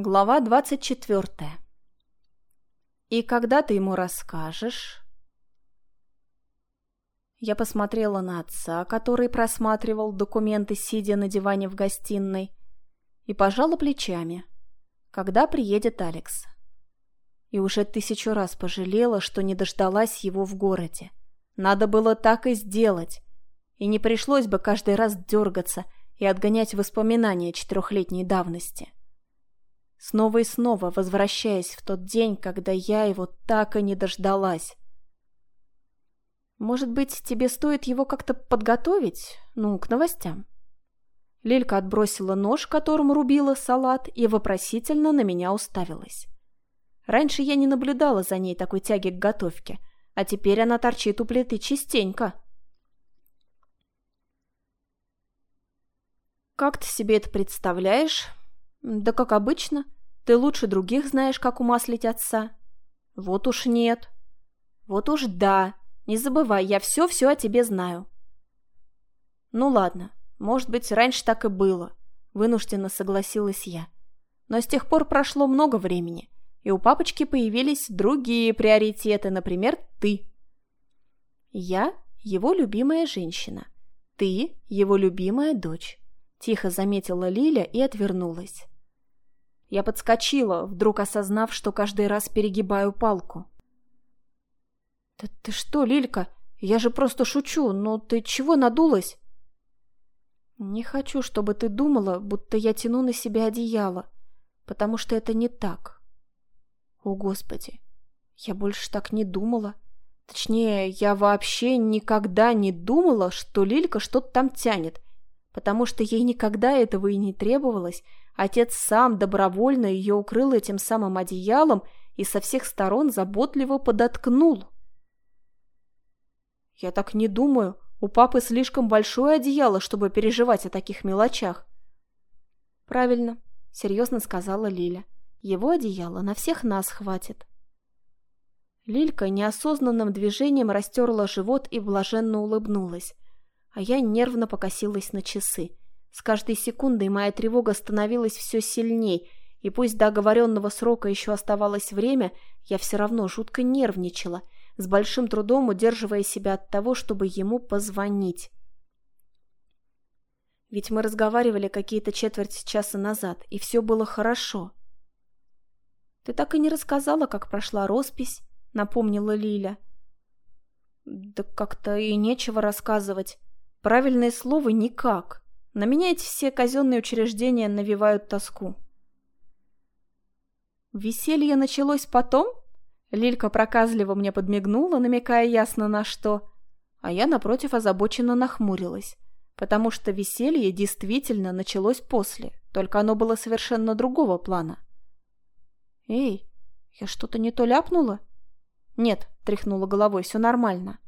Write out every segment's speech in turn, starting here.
Глава двадцать четвертая. «И когда ты ему расскажешь?» Я посмотрела на отца, который просматривал документы, сидя на диване в гостиной, и пожала плечами. Когда приедет Алекс? И уже тысячу раз пожалела, что не дождалась его в городе. Надо было так и сделать. И не пришлось бы каждый раз дергаться и отгонять воспоминания четырехлетней давности снова и снова возвращаясь в тот день, когда я его так и не дождалась. Может быть, тебе стоит его как-то подготовить, ну, к новостям? Лилька отбросила нож, которым рубила салат, и вопросительно на меня уставилась. Раньше я не наблюдала за ней такой тяги к готовке, а теперь она торчит у плиты частенько. «Как ты себе это представляешь?» «Да как обычно. Ты лучше других знаешь, как умаслить отца». «Вот уж нет». «Вот уж да. Не забывай, я все-все о тебе знаю». «Ну ладно. Может быть, раньше так и было», — вынужденно согласилась я. «Но с тех пор прошло много времени, и у папочки появились другие приоритеты, например, ты». «Я — его любимая женщина. Ты — его любимая дочь». Тихо заметила Лиля и отвернулась. Я подскочила, вдруг осознав, что каждый раз перегибаю палку. «Да ты что, Лилька? Я же просто шучу, но ты чего надулась?» «Не хочу, чтобы ты думала, будто я тяну на себя одеяло, потому что это не так». «О, Господи! Я больше так не думала. Точнее, я вообще никогда не думала, что Лилька что-то там тянет, потому что ей никогда этого и не требовалось, Отец сам добровольно ее укрыл этим самым одеялом и со всех сторон заботливо подоткнул. «Я так не думаю. У папы слишком большое одеяло, чтобы переживать о таких мелочах». «Правильно», — серьезно сказала Лиля. «Его одеяло на всех нас хватит». Лилька неосознанным движением растерла живот и блаженно улыбнулась, а я нервно покосилась на часы. С каждой секундой моя тревога становилась все сильней, и пусть до оговоренного срока еще оставалось время, я все равно жутко нервничала, с большим трудом удерживая себя от того, чтобы ему позвонить. Ведь мы разговаривали какие-то четверть часа назад, и все было хорошо. «Ты так и не рассказала, как прошла роспись», — напомнила Лиля. «Да как-то и нечего рассказывать. Правильное слово «никак». На меня эти все казенные учреждения навевают тоску. Веселье началось потом? Лилька проказливо мне подмигнула, намекая ясно на что, а я, напротив, озабоченно нахмурилась, потому что веселье действительно началось после, только оно было совершенно другого плана. «Эй, я что-то не то ляпнула?» «Нет», — тряхнула головой, — «все нормально».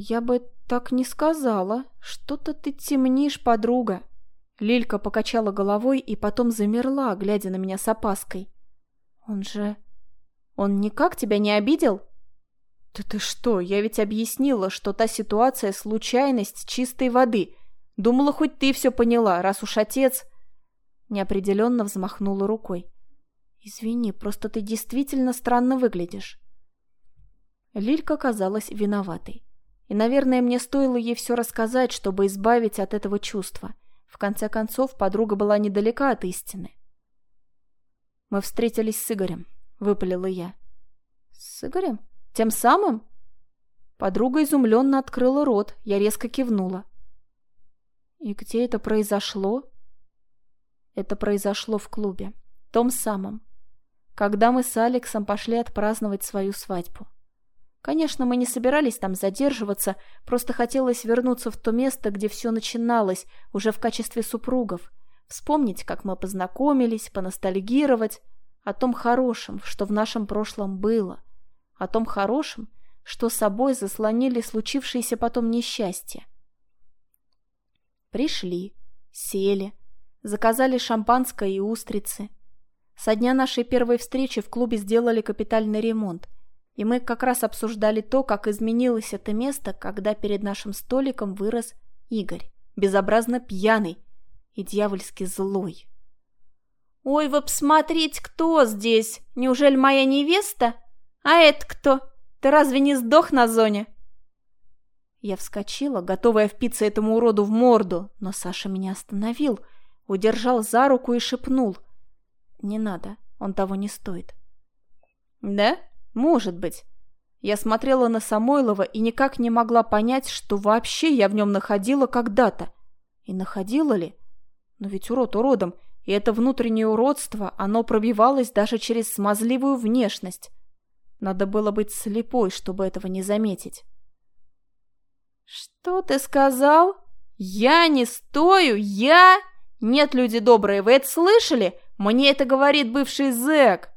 «Я бы так не сказала. Что-то ты темнишь, подруга». Лилька покачала головой и потом замерла, глядя на меня с опаской. «Он же... Он никак тебя не обидел?» «Да ты что, я ведь объяснила, что та ситуация — случайность чистой воды. Думала, хоть ты все поняла, раз уж отец...» Неопределенно взмахнула рукой. «Извини, просто ты действительно странно выглядишь». Лилька казалась виноватой. И, наверное, мне стоило ей все рассказать, чтобы избавить от этого чувства. В конце концов, подруга была недалека от истины. «Мы встретились с Игорем», — выпалила я. «С Игорем? Тем самым?» Подруга изумленно открыла рот, я резко кивнула. «И где это произошло?» Это произошло в клубе, том самом, когда мы с Алексом пошли отпраздновать свою свадьбу. Конечно, мы не собирались там задерживаться, просто хотелось вернуться в то место, где все начиналось, уже в качестве супругов. Вспомнить, как мы познакомились, поностальгировать о том хорошем, что в нашем прошлом было, о том хорошем, что собой заслонили случившееся потом несчастье. Пришли, сели, заказали шампанское и устрицы. Со дня нашей первой встречи в клубе сделали капитальный ремонт – и мы как раз обсуждали то, как изменилось это место, когда перед нашим столиком вырос Игорь, безобразно пьяный. и дьявольски злой. «Ой, вы посмотрите, кто здесь! Неужели моя невеста? А это кто? Ты разве не сдох на зоне?» Я вскочила, готовая впиться этому уроду в морду, но Саша меня остановил, удержал за руку и шепнул. «Не надо, он того не стоит». «Да? Может быть». Я смотрела на Самойлова и никак не могла понять, что вообще я в нем находила когда-то. И находила ли? Но ведь урод уродом, и это внутреннее уродство, оно пробивалось даже через смазливую внешность. Надо было быть слепой, чтобы этого не заметить. «Что ты сказал? Я не стою? Я? Нет, люди добрые, вы это слышали? Мне это говорит бывший зэк!»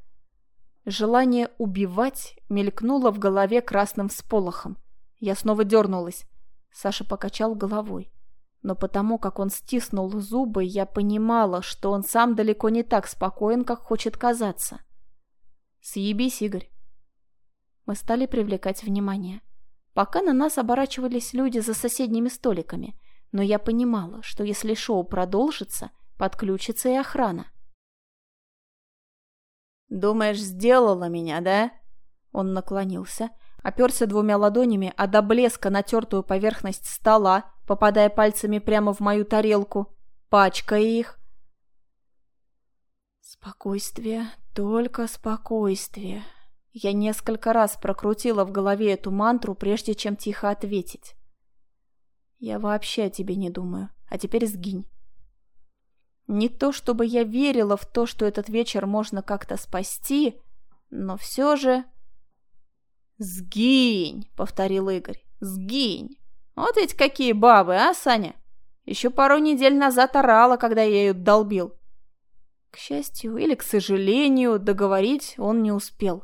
Желание убивать мелькнуло в голове красным всполохом. Я снова дернулась. Саша покачал головой. Но потому, как он стиснул зубы, я понимала, что он сам далеко не так спокоен, как хочет казаться. «Съебись, Игорь!» Мы стали привлекать внимание. Пока на нас оборачивались люди за соседними столиками, но я понимала, что если шоу продолжится, подключится и охрана. «Думаешь, сделала меня, да?» Он наклонился, оперся двумя ладонями, а до блеска натертую поверхность стола, попадая пальцами прямо в мою тарелку, пачкая их. «Спокойствие, только спокойствие». Я несколько раз прокрутила в голове эту мантру, прежде чем тихо ответить. «Я вообще о тебе не думаю, а теперь сгинь». Не то чтобы я верила в то, что этот вечер можно как-то спасти, но все же... «Сгинь!» — повторил Игорь. «Сгинь! Вот ведь какие бабы, а, Саня? Еще пару недель назад орала, когда я ее долбил». К счастью или к сожалению, договорить он не успел.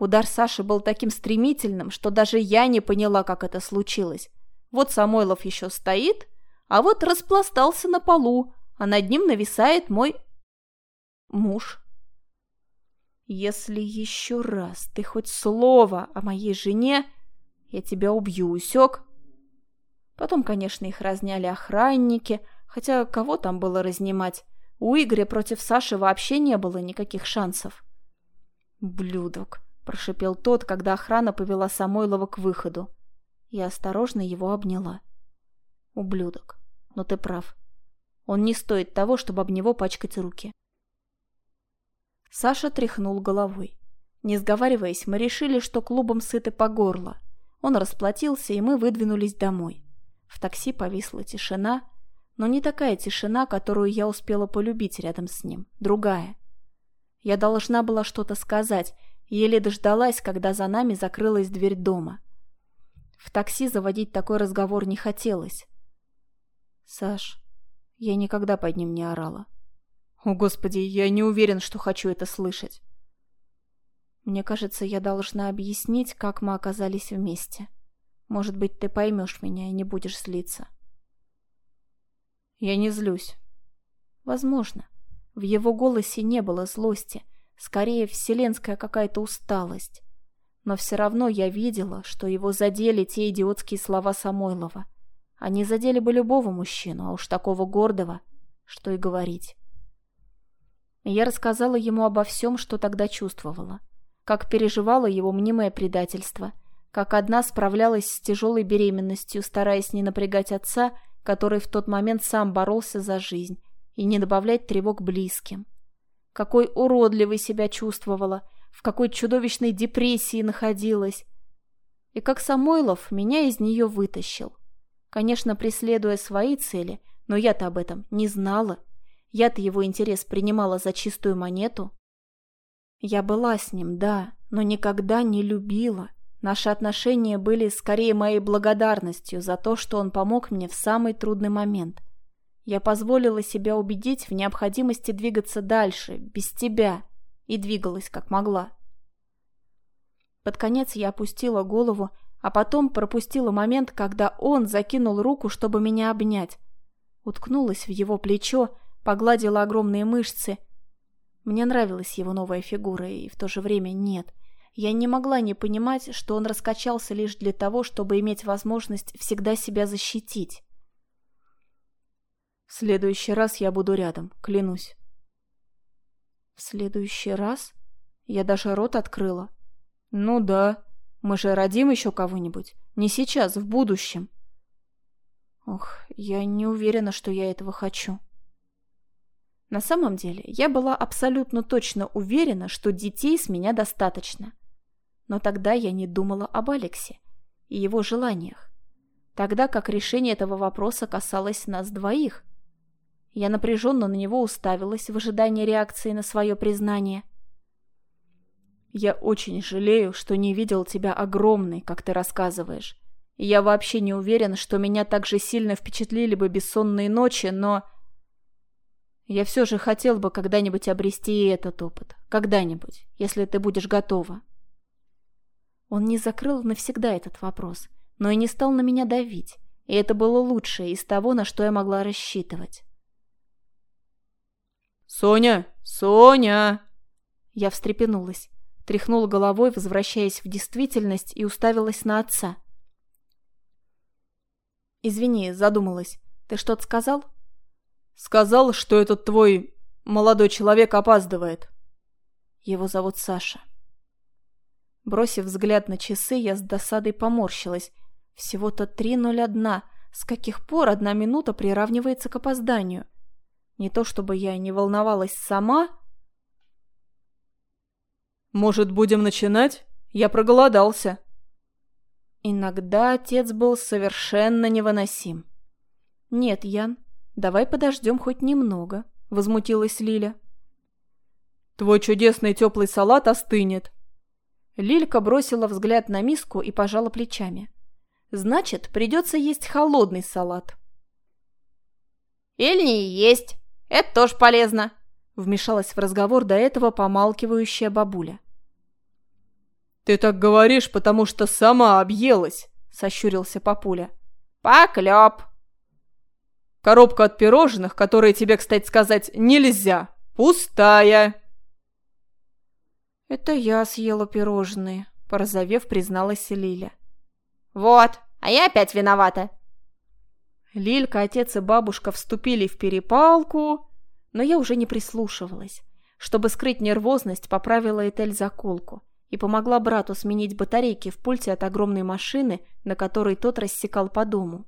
Удар Саши был таким стремительным, что даже я не поняла, как это случилось. Вот Самойлов еще стоит, а вот распластался на полу, а над ним нависает мой муж. Если еще раз ты хоть слово о моей жене, я тебя убью, усек? Потом, конечно, их разняли охранники, хотя кого там было разнимать? У Игоря против Саши вообще не было никаких шансов. «Блюдок», — прошипел тот, когда охрана повела Самойлова к выходу. Я осторожно его обняла. «Ублюдок, но ты прав. Он не стоит того, чтобы об него пачкать руки. Саша тряхнул головой. Не сговариваясь, мы решили, что клубом сыты по горло. Он расплатился, и мы выдвинулись домой. В такси повисла тишина, но не такая тишина, которую я успела полюбить рядом с ним. Другая. Я должна была что-то сказать, еле дождалась, когда за нами закрылась дверь дома. В такси заводить такой разговор не хотелось. «Саш, я никогда под ним не орала. О, Господи, я не уверен, что хочу это слышать. Мне кажется, я должна объяснить, как мы оказались вместе. Может быть, ты поймешь меня и не будешь злиться. Я не злюсь. Возможно. В его голосе не было злости, скорее вселенская какая-то усталость. Но все равно я видела, что его задели те идиотские слова Самойлова. Они задели бы любого мужчину, а уж такого гордого, что и говорить. Я рассказала ему обо всем, что тогда чувствовала. Как переживала его мнимое предательство, как одна справлялась с тяжелой беременностью, стараясь не напрягать отца, который в тот момент сам боролся за жизнь, и не добавлять тревог близким. Какой уродливой себя чувствовала, в какой чудовищной депрессии находилась. И как Самойлов меня из нее вытащил. Конечно, преследуя свои цели, но я-то об этом не знала. Я-то его интерес принимала за чистую монету. Я была с ним, да, но никогда не любила. Наши отношения были скорее моей благодарностью за то, что он помог мне в самый трудный момент. Я позволила себя убедить в необходимости двигаться дальше, без тебя, и двигалась как могла. Под конец я опустила голову а потом пропустила момент, когда он закинул руку, чтобы меня обнять. Уткнулась в его плечо, погладила огромные мышцы. Мне нравилась его новая фигура, и в то же время нет. Я не могла не понимать, что он раскачался лишь для того, чтобы иметь возможность всегда себя защитить. В следующий раз я буду рядом, клянусь. В следующий раз? Я даже рот открыла. Ну да, мы же родим еще кого-нибудь. Не сейчас, в будущем. Ох, я не уверена, что я этого хочу. На самом деле, я была абсолютно точно уверена, что детей с меня достаточно. Но тогда я не думала об Алексе и его желаниях. Тогда как решение этого вопроса касалось нас двоих. Я напряженно на него уставилась в ожидании реакции на свое признание. «Я очень жалею, что не видел тебя огромной, как ты рассказываешь. И я вообще не уверен, что меня так же сильно впечатлили бы бессонные ночи, но...» Я все же хотел бы когда-нибудь обрести и этот опыт. Когда-нибудь, если ты будешь готова. Он не закрыл навсегда этот вопрос, но и не стал на меня давить, и это было лучшее из того, на что я могла рассчитывать. «Соня! Соня!» Я встрепенулась, тряхнула головой, возвращаясь в действительность, и уставилась на отца. «Извини, задумалась. Ты что-то сказал?» Сказал, что этот твой молодой человек опаздывает. Его зовут Саша. Бросив взгляд на часы, я с досадой поморщилась. Всего-то 3.01. С каких пор одна минута приравнивается к опозданию? Не то чтобы я не волновалась сама. Может, будем начинать? Я проголодался. Иногда отец был совершенно невыносим. Нет, Ян, «Давай подождем хоть немного», — возмутилась Лиля. «Твой чудесный теплый салат остынет». Лилька бросила взгляд на миску и пожала плечами. «Значит, придется есть холодный салат». «Или не есть. Это тоже полезно», — вмешалась в разговор до этого помалкивающая бабуля. «Ты так говоришь, потому что сама объелась», — сощурился папуля. «Поклеп», Коробка от пирожных, которые тебе, кстати сказать, нельзя, пустая. Это я съела пирожные, порозовев, призналась Лиля. Вот, а я опять виновата. Лилька, отец и бабушка вступили в перепалку, но я уже не прислушивалась. Чтобы скрыть нервозность, поправила Этель заколку и помогла брату сменить батарейки в пульте от огромной машины, на которой тот рассекал по дому.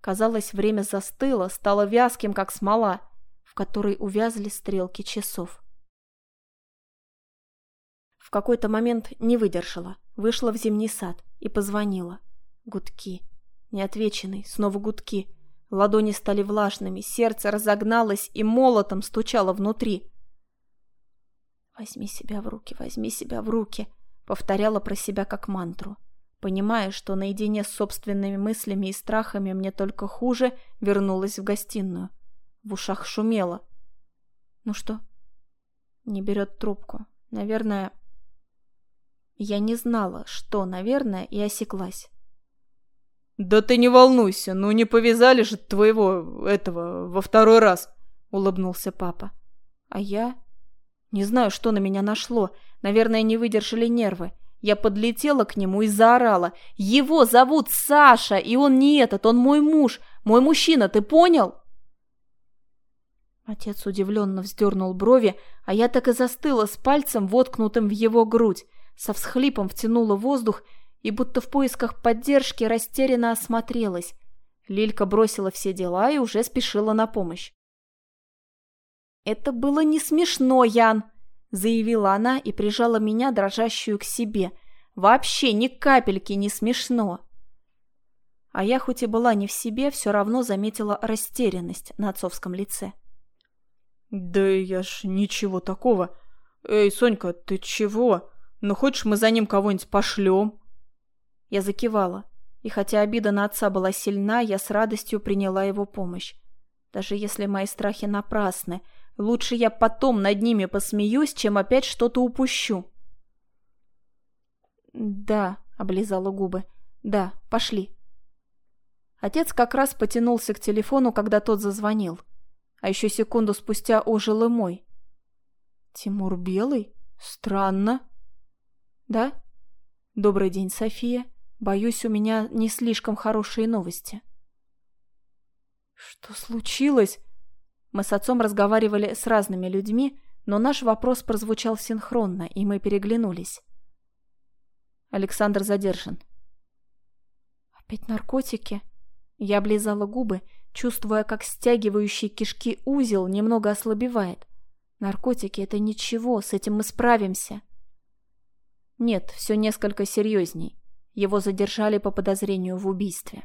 Казалось, время застыло, стало вязким, как смола, в которой увязли стрелки часов. В какой-то момент не выдержала, вышла в зимний сад и позвонила. Гудки. Неотвеченный, снова гудки. Ладони стали влажными, сердце разогналось и молотом стучало внутри. «Возьми себя в руки, возьми себя в руки», — повторяла про себя как мантру. Понимая, что наедине с собственными мыслями и страхами мне только хуже, вернулась в гостиную. В ушах шумело. «Ну что?» Не берет трубку. Наверное... Я не знала, что, наверное, и осеклась. «Да ты не волнуйся, ну не повязали же твоего, этого, во второй раз!» — улыбнулся папа. А я... Не знаю, что на меня нашло. Наверное, не выдержали нервы. Я подлетела к нему и заорала. «Его зовут Саша, и он не этот, он мой муж, мой мужчина, ты понял?» Отец удивленно вздернул брови, а я так и застыла с пальцем, воткнутым в его грудь, со всхлипом втянула воздух и будто в поисках поддержки растерянно осмотрелась. Лилька бросила все дела и уже спешила на помощь. «Это было не смешно, Ян!» заявила она и прижала меня, дрожащую, к себе. Вообще ни капельки не смешно. А я хоть и была не в себе, все равно заметила растерянность на отцовском лице. «Да я ж ничего такого. Эй, Сонька, ты чего? Ну, хочешь, мы за ним кого-нибудь пошлем?» Я закивала, и хотя обида на отца была сильна, я с радостью приняла его помощь. Даже если мои страхи напрасны — Лучше я потом над ними посмеюсь, чем опять что-то упущу. «Да», — облизала губы. «Да, пошли». Отец как раз потянулся к телефону, когда тот зазвонил. А еще секунду спустя ожил и мой. «Тимур Белый? Странно». «Да?» «Добрый день, София. Боюсь, у меня не слишком хорошие новости». Что случилось? Мы с отцом разговаривали с разными людьми, но наш вопрос прозвучал синхронно, и мы переглянулись. Александр задержан. Опять наркотики? Я облизала губы, чувствуя, как стягивающий кишки узел немного ослабевает. Наркотики — это ничего, с этим мы справимся. Нет, все несколько серьезней. Его задержали по подозрению в убийстве.